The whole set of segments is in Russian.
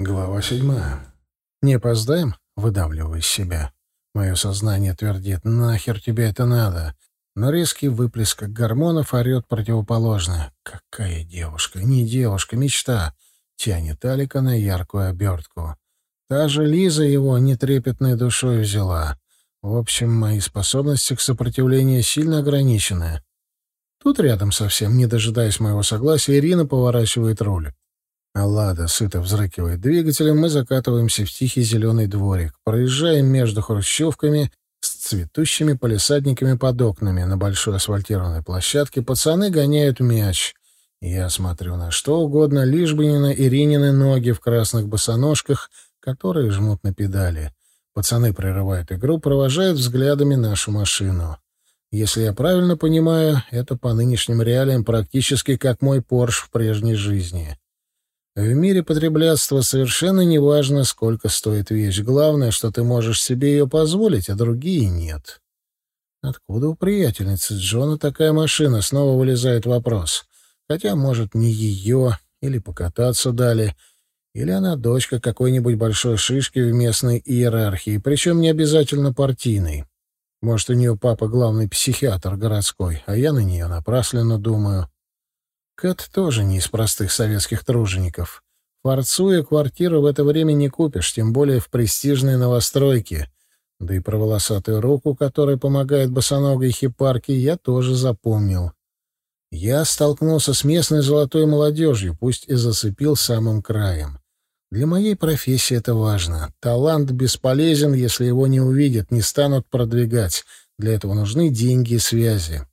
Глава седьмая. «Не опоздаем?» — выдавливаю из себя. Мое сознание твердит «нахер тебе это надо?» Но резкий выплеск гормонов орет противоположное. «Какая девушка? Не девушка, мечта!» Тянет Алика на яркую обертку. Та же Лиза его нетрепетной душой взяла. В общем, мои способности к сопротивлению сильно ограничены. Тут рядом совсем, не дожидаясь моего согласия, Ирина поворачивает руль. Лада сыто взрыкивает двигателем, мы закатываемся в тихий зеленый дворик, проезжаем между хрущевками с цветущими полисадниками под окнами. На большой асфальтированной площадке пацаны гоняют мяч. Я смотрю на что угодно, лишь бы не на Иринины ноги в красных босоножках, которые жмут на педали. Пацаны прерывают игру, провожают взглядами нашу машину. Если я правильно понимаю, это по нынешним реалиям практически как мой Порш в прежней жизни. В мире потреблятства совершенно не важно, сколько стоит вещь. Главное, что ты можешь себе ее позволить, а другие нет. Откуда у приятельницы Джона такая машина? Снова вылезает вопрос. Хотя, может, не ее, или покататься дали, или она дочка какой-нибудь большой шишки в местной иерархии, причем не обязательно партийной. Может, у нее папа главный психиатр городской, а я на нее напрасленно думаю. Кэт тоже не из простых советских тружеников. Форцуя квартиру в это время не купишь, тем более в престижной новостройке. Да и про волосатую руку, которая помогает босоногой хипарке, я тоже запомнил. Я столкнулся с местной золотой молодежью, пусть и зацепил самым краем. Для моей профессии это важно. Талант бесполезен, если его не увидят, не станут продвигать. Для этого нужны деньги и связи.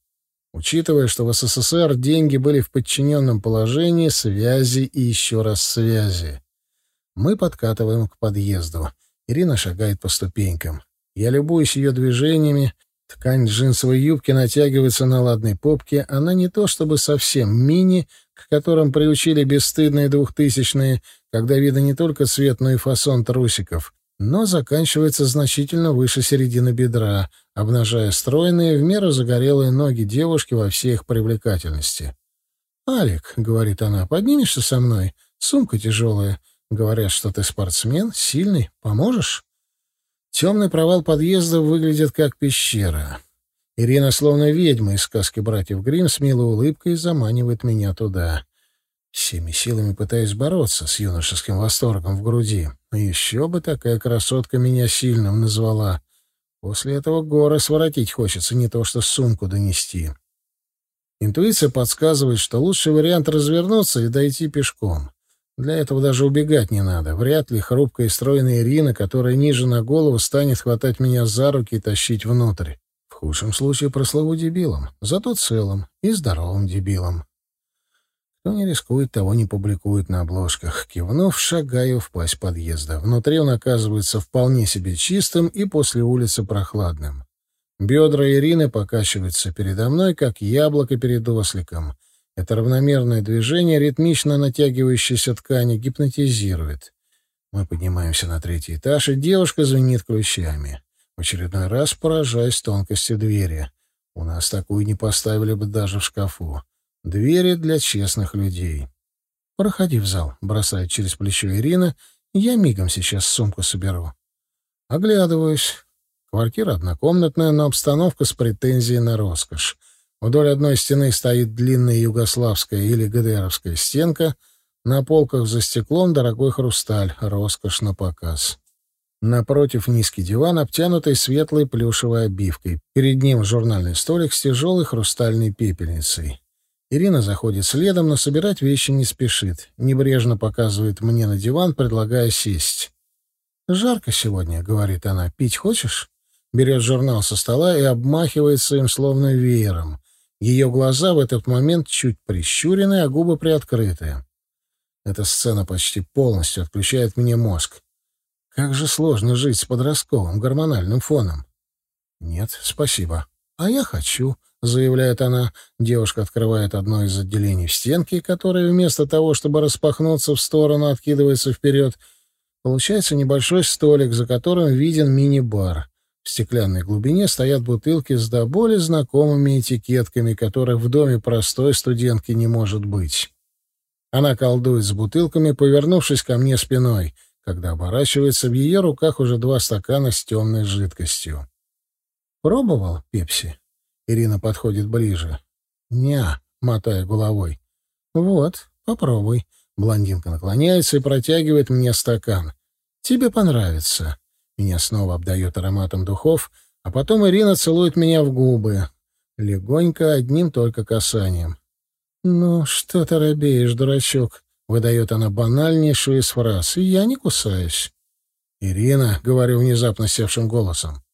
Учитывая, что в СССР деньги были в подчиненном положении, связи и еще раз связи. Мы подкатываем к подъезду. Ирина шагает по ступенькам. Я любуюсь ее движениями. Ткань джинсовой юбки натягивается на ладной попке. Она не то чтобы совсем мини, к которым приучили бесстыдные двухтысячные, когда видно не только цвет, но и фасон трусиков но заканчивается значительно выше середины бедра, обнажая стройные, в меру загорелые ноги девушки во всей их привлекательности. «Алик», — говорит она, — «поднимешься со мной? Сумка тяжелая. Говорят, что ты спортсмен, сильный. Поможешь?» Темный провал подъезда выглядит как пещера. Ирина, словно ведьма из сказки братьев Гримм, с милой улыбкой заманивает меня туда всеми силами пытаясь бороться с юношеским восторгом в груди. Еще бы такая красотка меня сильным назвала. После этого горы своротить хочется, не то что сумку донести. Интуиция подсказывает, что лучший вариант развернуться и дойти пешком. Для этого даже убегать не надо. Вряд ли хрупкая и стройная Ирина, которая ниже на голову, станет хватать меня за руки и тащить внутрь. В худшем случае прослову дебилом, зато целым и здоровым дебилом. Кто не рискует, того не публикует на обложках. Кивнув, шагаю в пасть подъезда. Внутри он оказывается вполне себе чистым и после улицы прохладным. Бедра Ирины покачиваются передо мной, как яблоко перед осликом. Это равномерное движение, ритмично натягивающейся ткани, гипнотизирует. Мы поднимаемся на третий этаж, и девушка звенит ключами. В очередной раз поражаясь тонкости двери. У нас такую не поставили бы даже в шкафу. Двери для честных людей. «Проходи в зал», — бросает через плечо Ирина. «Я мигом сейчас сумку соберу». Оглядываюсь. Квартира однокомнатная, но обстановка с претензией на роскошь. Вдоль одной стены стоит длинная югославская или ГДРовская стенка. На полках за стеклом дорогой хрусталь, роскошь на показ. Напротив низкий диван, обтянутый светлой плюшевой обивкой. Перед ним журнальный столик с тяжелой хрустальной пепельницей. Ирина заходит следом, но собирать вещи не спешит. Небрежно показывает мне на диван, предлагая сесть. «Жарко сегодня», — говорит она. «Пить хочешь?» Берет журнал со стола и обмахивается им словно веером. Ее глаза в этот момент чуть прищурены, а губы приоткрыты. Эта сцена почти полностью отключает мне мозг. Как же сложно жить с подростковым гормональным фоном. Нет, спасибо. А я хочу заявляет она. Девушка открывает одно из отделений в стенке, которое вместо того, чтобы распахнуться в сторону, откидывается вперед. Получается небольшой столик, за которым виден мини-бар. В стеклянной глубине стоят бутылки с до боли знакомыми этикетками, которых в доме простой студентки не может быть. Она колдует с бутылками, повернувшись ко мне спиной. Когда оборачивается, в ее руках уже два стакана с темной жидкостью. «Пробовал пепси?» Ирина подходит ближе. «Не-а», мотая головой. «Вот, попробуй». Блондинка наклоняется и протягивает мне стакан. «Тебе понравится». Меня снова обдает ароматом духов, а потом Ирина целует меня в губы. Легонько, одним только касанием. «Ну, что ты робеешь, дурачок?» — выдает она банальнейшую из фраз. «Я не кусаюсь». «Ирина», — говорю внезапно севшим голосом.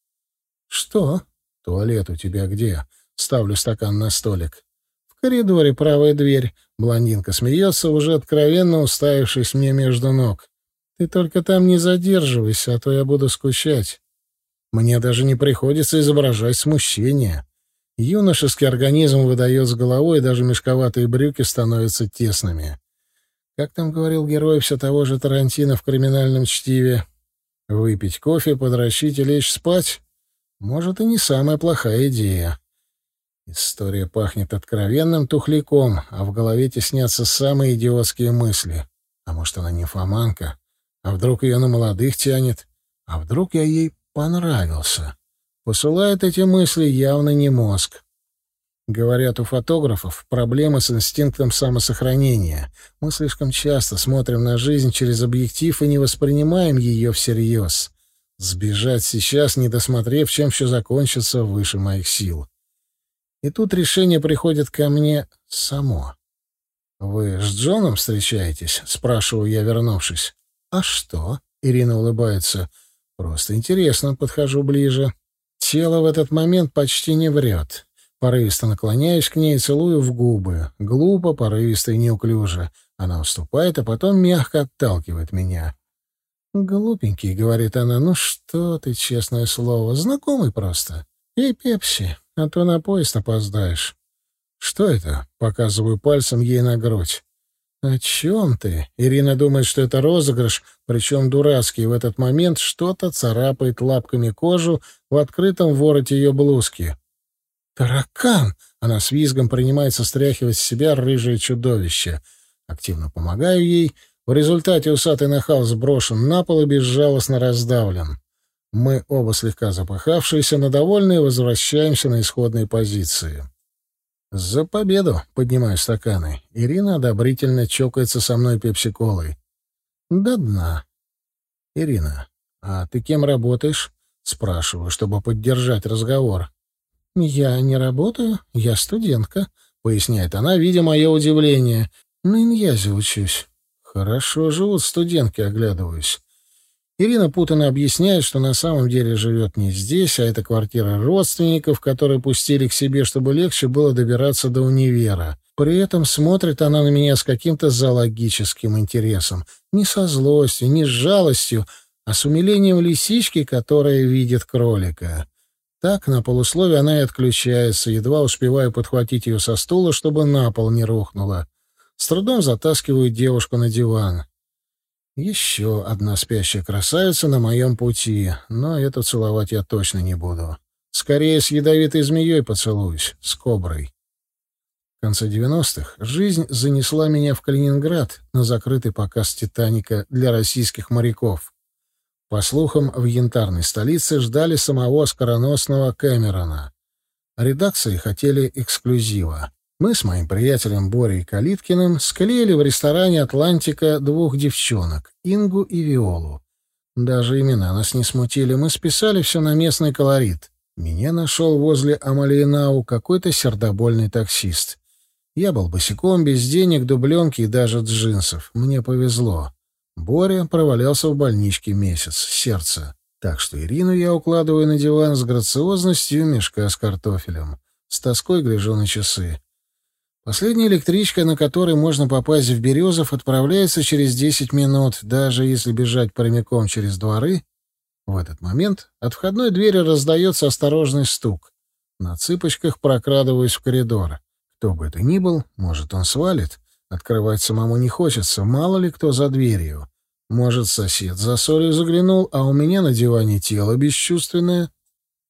«Что?» «Туалет у тебя где?» Ставлю стакан на столик. «В коридоре правая дверь». Блондинка смеется, уже откровенно уставившись мне между ног. «Ты только там не задерживайся, а то я буду скучать». Мне даже не приходится изображать смущение. Юношеский организм выдает с головой, даже мешковатые брюки становятся тесными. Как там говорил герой все того же Тарантино в криминальном чтиве? Выпить кофе, подращить и лечь спать? Может, и не самая плохая идея. История пахнет откровенным тухляком, а в голове теснятся самые идиотские мысли. А может, она не фоманка? А вдруг ее на молодых тянет? А вдруг я ей понравился? Посылает эти мысли явно не мозг. Говорят, у фотографов проблемы с инстинктом самосохранения. Мы слишком часто смотрим на жизнь через объектив и не воспринимаем ее всерьез. Сбежать сейчас, не досмотрев, чем все закончится, выше моих сил. И тут решение приходит ко мне само. «Вы с Джоном встречаетесь?» — спрашиваю я, вернувшись. «А что?» — Ирина улыбается. «Просто интересно, подхожу ближе». Тело в этот момент почти не врет. Порывисто наклоняюсь к ней и целую в губы. Глупо, порывисто и неуклюже. Она уступает, а потом мягко отталкивает меня. «Глупенький», — говорит она, — «ну что ты, честное слово, знакомый просто. Эй, Пепси, а то на поезд опоздаешь». «Что это?» — показываю пальцем ей на грудь. «О чем ты?» Ирина думает, что это розыгрыш, причем дурацкий. В этот момент что-то царапает лапками кожу в открытом вороте ее блузки. «Таракан!» Она с визгом принимается стряхивать с себя рыжее чудовище. Активно помогаю ей. В результате усатый нахал сброшен на пол и безжалостно раздавлен. Мы оба слегка запыхавшиеся, но довольные, возвращаемся на исходные позиции. «За победу!» — поднимаю стаканы. Ирина одобрительно чокается со мной пепси-колой. «До дна». «Ирина, а ты кем работаешь?» — спрашиваю, чтобы поддержать разговор. «Я не работаю, я студентка», — поясняет она, видя мое удивление. «На иньязе учусь». «Хорошо живут студентки», — оглядываюсь. Ирина путанно объясняет, что на самом деле живет не здесь, а это квартира родственников, которые пустили к себе, чтобы легче было добираться до универа. При этом смотрит она на меня с каким-то зоологическим интересом. Не со злостью, не с жалостью, а с умилением лисички, которая видит кролика. Так, на полусловие она и отключается, едва успеваю подхватить ее со стула, чтобы на пол не рухнула. С трудом затаскиваю девушку на диван. Еще одна спящая красавица на моем пути, но эту целовать я точно не буду. Скорее с ядовитой змеей поцелуюсь, с коброй. В конце 90-х жизнь занесла меня в Калининград на закрытый показ «Титаника» для российских моряков. По слухам, в янтарной столице ждали самого скороносного Кэмерона. Редакции хотели эксклюзива. Мы с моим приятелем Борей Калиткиным склеили в ресторане «Атлантика» двух девчонок — Ингу и Виолу. Даже имена нас не смутили, мы списали все на местный колорит. Меня нашел возле Амалиенау какой-то сердобольный таксист. Я был босиком, без денег, дубленки и даже джинсов. Мне повезло. Боря провалялся в больничке месяц, сердце. Так что Ирину я укладываю на диван с грациозностью мешка с картофелем. С тоской гляжу на часы. Последняя электричка, на которой можно попасть в Березов, отправляется через 10 минут, даже если бежать прямиком через дворы. В этот момент от входной двери раздается осторожный стук. На цыпочках прокрадываюсь в коридор. Кто бы это ни был, может, он свалит. Открывать самому не хочется, мало ли кто за дверью. Может, сосед за солью заглянул, а у меня на диване тело бесчувственное.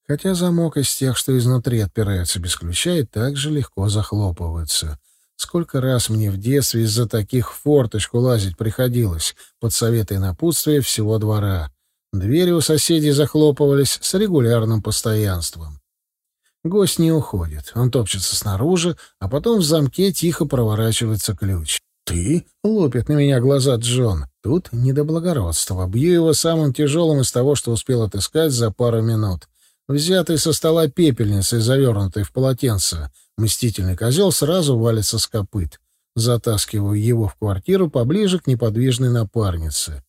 Хотя замок из тех, что изнутри отпираются без ключа, и так же легко захлопываются. Сколько раз мне в детстве из-за таких форточку лазить приходилось, под советы и напутствие всего двора. Двери у соседей захлопывались с регулярным постоянством. Гость не уходит. Он топчется снаружи, а потом в замке тихо проворачивается ключ. «Ты?» — лупит на меня глаза Джон. Тут не до благородства. Бью его самым тяжелым из того, что успел отыскать за пару минут. Взятый со стола пепельницей, завернутый в полотенце. Мстительный козел сразу валится с копыт. Затаскиваю его в квартиру поближе к неподвижной напарнице.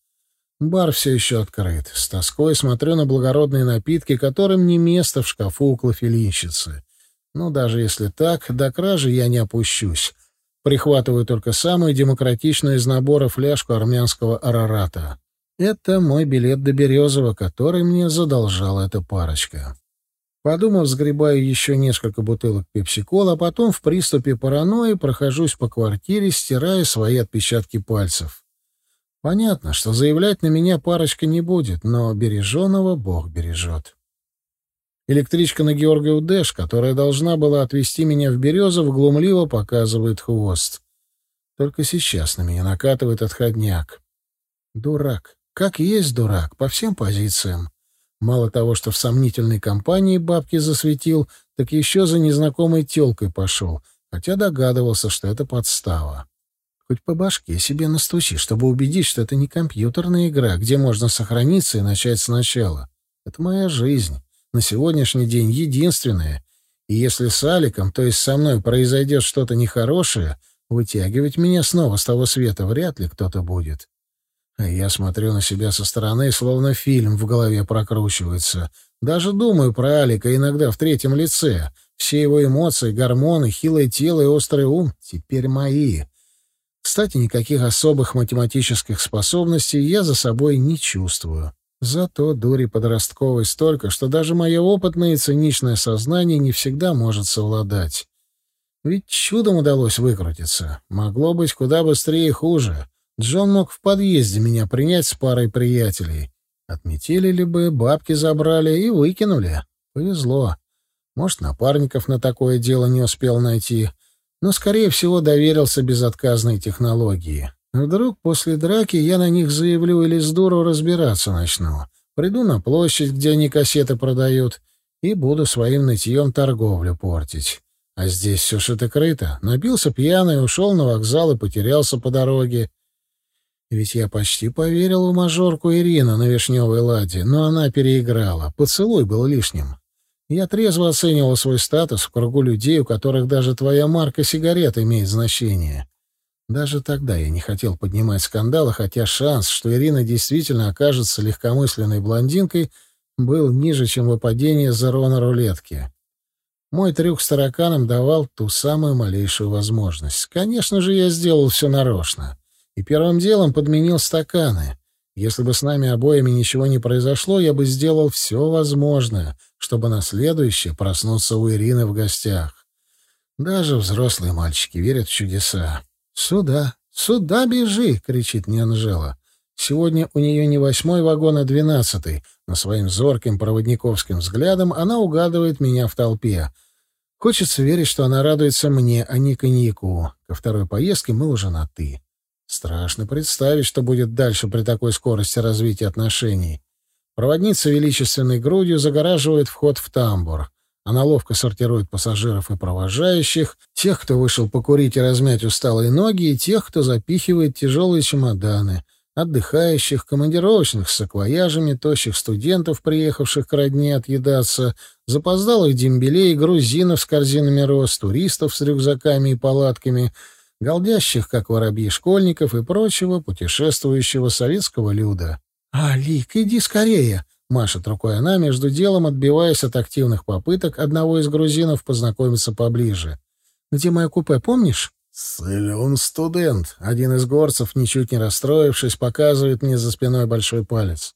Бар все еще открыт. С тоской смотрю на благородные напитки, которым не место в шкафу у клофелинщицы. Но даже если так, до кражи я не опущусь. Прихватываю только самую демократичную из набора фляжку армянского арарата. Это мой билет до Березова, который мне задолжала эта парочка. Подумав, сгребаю еще несколько бутылок пепсикола, а потом в приступе паранойи прохожусь по квартире, стирая свои отпечатки пальцев. Понятно, что заявлять на меня парочка не будет, но береженого Бог бережет. Электричка на Георгию Дэш, которая должна была отвезти меня в Березов, глумливо показывает хвост. Только сейчас на меня накатывает отходняк. Дурак. Как есть дурак, по всем позициям. Мало того, что в сомнительной компании бабки засветил, так еще за незнакомой телкой пошел, хотя догадывался, что это подстава. Хоть по башке себе настучи, чтобы убедить, что это не компьютерная игра, где можно сохраниться и начать сначала. Это моя жизнь. На сегодняшний день единственная. И если с Аликом, то есть со мной, произойдет что-то нехорошее, вытягивать меня снова с того света вряд ли кто-то будет. Я смотрю на себя со стороны, словно фильм в голове прокручивается. Даже думаю про Алика иногда в третьем лице. Все его эмоции, гормоны, хилое тело и острый ум теперь мои. Кстати, никаких особых математических способностей я за собой не чувствую. Зато дури подростковой столько, что даже мое опытное и циничное сознание не всегда может совладать. Ведь чудом удалось выкрутиться. Могло быть куда быстрее и хуже. Джон мог в подъезде меня принять с парой приятелей. Отметили бы, бабки забрали и выкинули. Повезло. Может, напарников на такое дело не успел найти но, скорее всего, доверился безотказной технологии. Вдруг после драки я на них заявлю или с дуру разбираться начну. Приду на площадь, где они кассеты продают, и буду своим нытьем торговлю портить. А здесь все шито-крыто. Напился пьяный, ушел на вокзал и потерялся по дороге. Ведь я почти поверил в мажорку Ирину на Вишневой Ладе, но она переиграла. Поцелуй был лишним. Я трезво оценивал свой статус в кругу людей, у которых даже твоя марка сигарет имеет значение. Даже тогда я не хотел поднимать скандалы, хотя шанс, что Ирина действительно окажется легкомысленной блондинкой, был ниже, чем выпадение зеро на рулетке. Мой трюк с тараканом давал ту самую малейшую возможность. Конечно же, я сделал все нарочно. И первым делом подменил стаканы. Если бы с нами обоими ничего не произошло, я бы сделал все возможное, чтобы на следующее проснуться у Ирины в гостях. Даже взрослые мальчики верят в чудеса. «Сюда! Сюда бежи!» — кричит мне Анжела. Сегодня у нее не восьмой вагон, а двенадцатый, но своим зорким проводниковским взглядом она угадывает меня в толпе. Хочется верить, что она радуется мне, а не коньяку. Ко второй поездке мы уже на «ты». Страшно представить, что будет дальше при такой скорости развития отношений. Проводница величественной грудью загораживает вход в тамбур. Она ловко сортирует пассажиров и провожающих, тех, кто вышел покурить и размять усталые ноги, и тех, кто запихивает тяжелые чемоданы, отдыхающих, командировочных с саквояжами, тощих студентов, приехавших к родне отъедаться, запоздалых дембелей, грузинов с корзинами роз, туристов с рюкзаками и палатками — голдящих, как воробьи, школьников и прочего путешествующего советского люда. «Алик, иди скорее!» — машет рукой она, между делом отбиваясь от активных попыток одного из грузинов познакомиться поближе. «Где мое купе, помнишь?» «Силен студент!» — один из горцев, ничуть не расстроившись, показывает мне за спиной большой палец.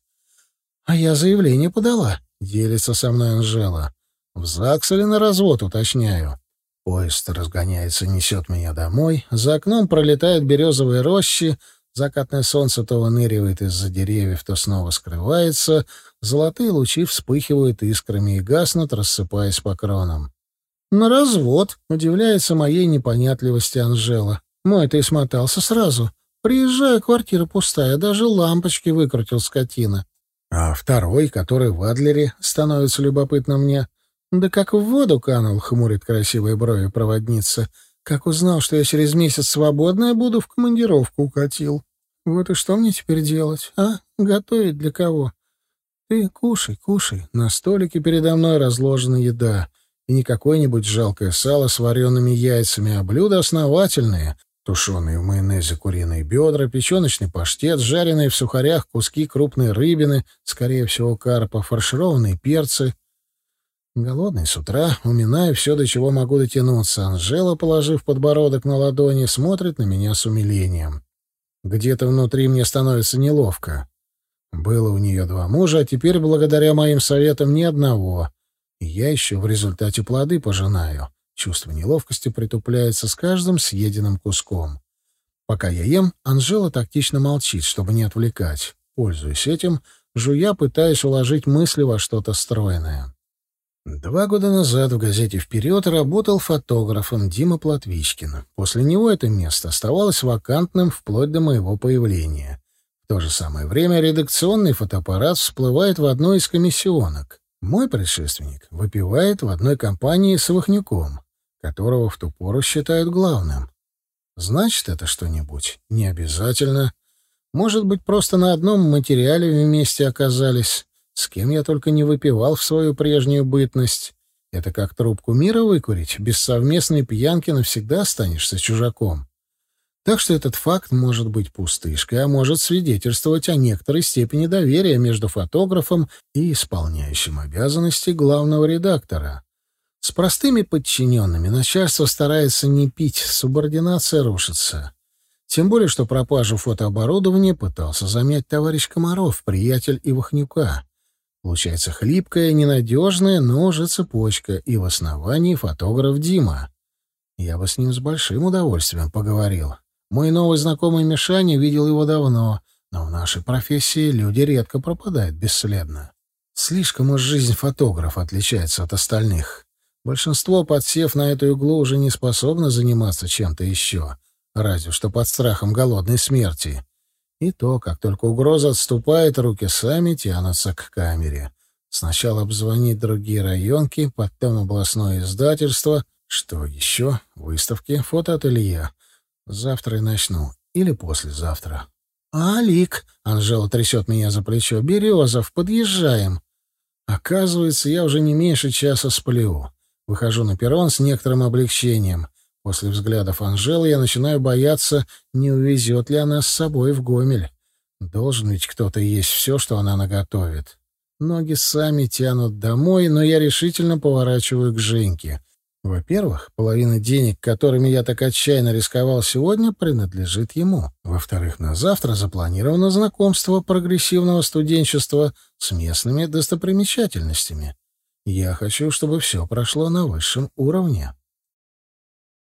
«А я заявление подала», — делится со мной Анжела. «В ЗАГС или на развод, уточняю?» Поезд разгоняется, несет меня домой. За окном пролетают березовые рощи. Закатное солнце то выныривает из-за деревьев, то снова скрывается. Золотые лучи вспыхивают искрами и гаснут, рассыпаясь по кронам. На развод, удивляется моей непонятливости Анжела. Мой ты смотался сразу. Приезжаю, квартира пустая, даже лампочки выкрутил скотина. А второй, который в Адлере, становится любопытно мне. Да как в воду канул, хмурит красивые брови проводница. Как узнал, что я через месяц свободная буду, в командировку укатил. Вот и что мне теперь делать, а? Готовить для кого? Ты кушай, кушай. На столике передо мной разложена еда. И не какое-нибудь жалкое сало с вареными яйцами, а блюда основательные. Тушеные в майонезе куриные бедра, печеночный паштет, жареные в сухарях куски крупной рыбины, скорее всего, карпа, фаршированные перцы. Голодный с утра, уминаю все, до чего могу дотянуться. Анжела, положив подбородок на ладони, смотрит на меня с умилением. Где-то внутри мне становится неловко. Было у нее два мужа, а теперь, благодаря моим советам, ни одного. Я еще в результате плоды пожинаю. Чувство неловкости притупляется с каждым съеденным куском. Пока я ем, Анжела тактично молчит, чтобы не отвлекать. Пользуясь этим, жуя, пытаясь уложить мысли во что-то стройное. Два года назад в газете «Вперед» работал фотографом Дима Платвичкин. После него это место оставалось вакантным вплоть до моего появления. В то же самое время редакционный фотоаппарат всплывает в одной из комиссионок. Мой предшественник выпивает в одной компании с Вахнюком, которого в ту пору считают главным. Значит, это что-нибудь? Не обязательно. Может быть, просто на одном материале вместе оказались. С кем я только не выпивал в свою прежнюю бытность. Это как трубку мира выкурить. Без совместной пьянки навсегда останешься чужаком. Так что этот факт может быть пустышкой, а может свидетельствовать о некоторой степени доверия между фотографом и исполняющим обязанности главного редактора. С простыми подчиненными начальство старается не пить, субординация рушится. Тем более, что пропажу фотооборудования пытался замять товарищ Комаров, приятель Ивахнюка. Получается хлипкая, ненадежная, но уже цепочка, и в основании фотограф Дима. Я бы с ним с большим удовольствием поговорил. Мой новый знакомый Мишаня видел его давно, но в нашей профессии люди редко пропадают бесследно. Слишком уж жизнь фотографа отличается от остальных. Большинство, подсев на эту иглу, уже не способно заниматься чем-то еще, разве что под страхом голодной смерти. И то, как только угроза отступает, руки сами тянутся к камере. Сначала обзвонить другие районки, потом областное издательство. Что еще? Выставки, фотоателье. Завтра и начну. Или послезавтра. «Алик!» — Анжела трясет меня за плечо. «Березов, подъезжаем!» Оказывается, я уже не меньше часа сплю. Выхожу на перрон с некоторым облегчением. После взглядов Анжелы я начинаю бояться, не увезет ли она с собой в Гомель. Должен ведь кто-то есть все, что она наготовит. Ноги сами тянут домой, но я решительно поворачиваю к Женьке. Во-первых, половина денег, которыми я так отчаянно рисковал сегодня, принадлежит ему. Во-вторых, на завтра запланировано знакомство прогрессивного студенчества с местными достопримечательностями. Я хочу, чтобы все прошло на высшем уровне.